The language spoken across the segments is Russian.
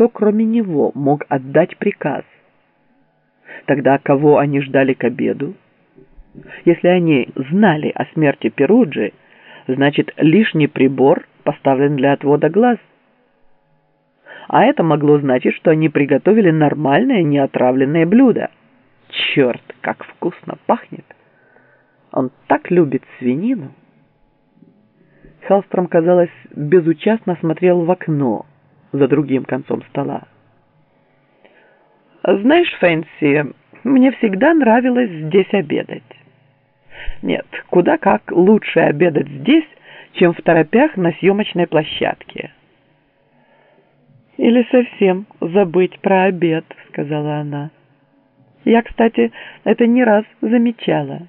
кто кроме него мог отдать приказ. Тогда кого они ждали к обеду? Если они знали о смерти Перуджи, значит лишний прибор поставлен для отвода глаз. А это могло значить, что они приготовили нормальное неотравленное блюдо. Черт, как вкусно пахнет! Он так любит свинину. Хелстром, казалось, безучастно смотрел в окно за другим концом стола. «Знаешь, Фэнси, мне всегда нравилось здесь обедать. Нет, куда как лучше обедать здесь, чем в торопях на съемочной площадке». «Или совсем забыть про обед», — сказала она. «Я, кстати, это не раз замечала».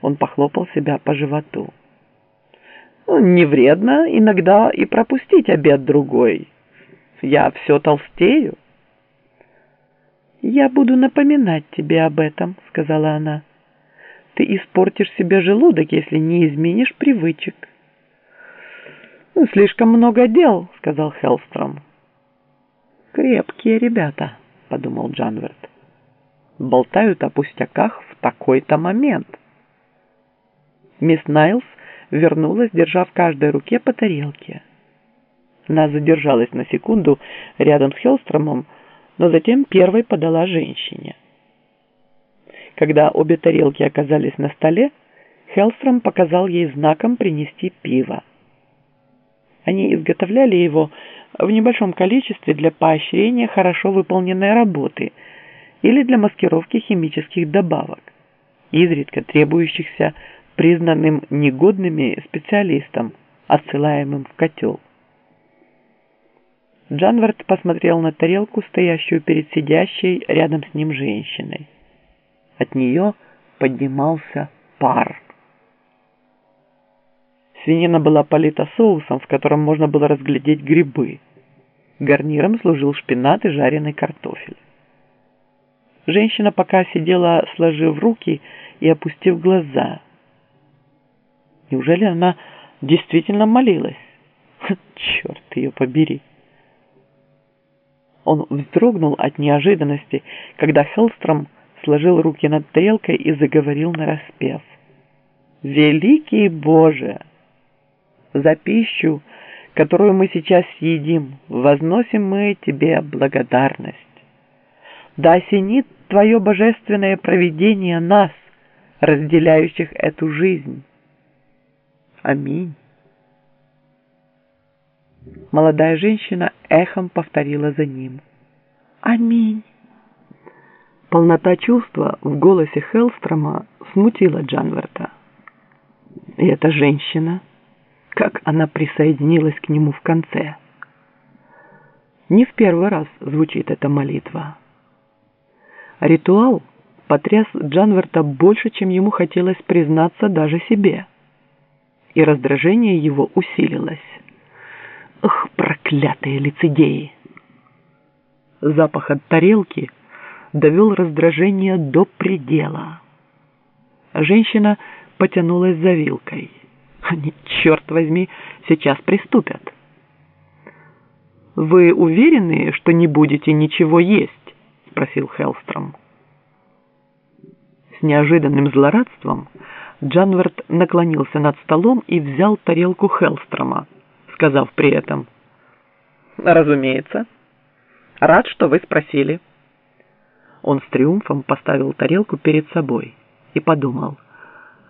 Он похлопал себя по животу. Ну, «Не вредно иногда и пропустить обед другой. Я все толстею». «Я буду напоминать тебе об этом», — сказала она. «Ты испортишь себе желудок, если не изменишь привычек». «Ну, «Слишком много дел», — сказал Хеллстром. «Крепкие ребята», — подумал Джанверт. «Болтают о пустяках в такой-то момент». Мисс Найлс вернулась, держа в каждой руке по тарелке. Она задержалась на секунду рядом с Хелстромом, но затем первой подала женщине. Когда обе тарелки оказались на столе, Хелстром показал ей знаком принести пиво. Они изготовляли его в небольшом количестве для поощрения хорошо выполненной работы или для маскировки химических добавок, изредка требующихся признанным негодными специалистом, отсылаемым в котел. Джанвард посмотрел на тарелку, стоящую перед сидящей рядом с ним женщиной. От нее поднимался пар. Свинина была полита соусом, в котором можно было разглядеть грибы. Гарниром служил шпинат и жареный картофель. Женщина пока сидела, сложив руки и опустив глаза. Неужели она действительно молилась? Черт ее побери! Он вздрогнул от неожиданности, когда Хелстром сложил руки над тарелкой и заговорил нараспев. «Великий Боже! За пищу, которую мы сейчас съедим, возносим мы Тебе благодарность. Да осенит Твое божественное провидение нас, разделяющих эту жизнь. Аминь. Молодая женщина эхом повторила за ним. «Аминь». Полнота чувства в голосе Хелстрома смутила Джанверта. И эта женщина, как она присоединилась к нему в конце. Не в первый раз звучит эта молитва. Ритуал потряс Джанверта больше, чем ему хотелось признаться даже себе. И раздражение его усилилось. Ах, проклятые лицедеи! Запах от тарелки довел раздражение до предела. Женщина потянулась за вилкой. Они, черт возьми, сейчас приступят. «Вы уверены, что не будете ничего есть?» – спросил Хелстром. С неожиданным злорадством Джанверт наклонился над столом и взял тарелку Хелстрома сказав при этом «Разумеется. Рад, что вы спросили». Он с триумфом поставил тарелку перед собой и подумал,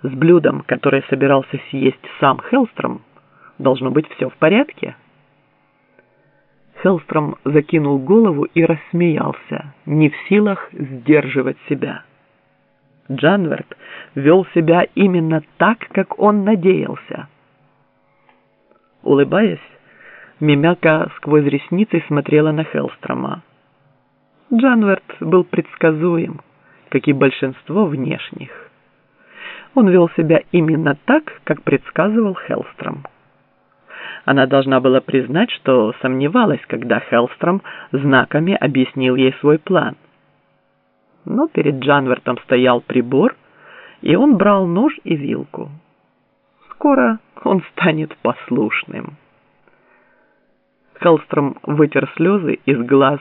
с блюдом, которое собирался съесть сам Хелстром, должно быть все в порядке. Хелстром закинул голову и рассмеялся, не в силах сдерживать себя. Джанверт вел себя именно так, как он надеялся. Улыбаясь, Мимяка сквозь ресницы смотрела на Хелстрома. Джанверт был предсказуем, как и большинство внешних. Он вел себя именно так, как предсказывал Хелстром. Она должна была признать, что сомневалась, когда Хелстром знаками объяснил ей свой план. Но перед Джанвертом стоял прибор, и он брал нож и вилку. Скоро он станет послушным. Хеллстром вытер слезы из глаз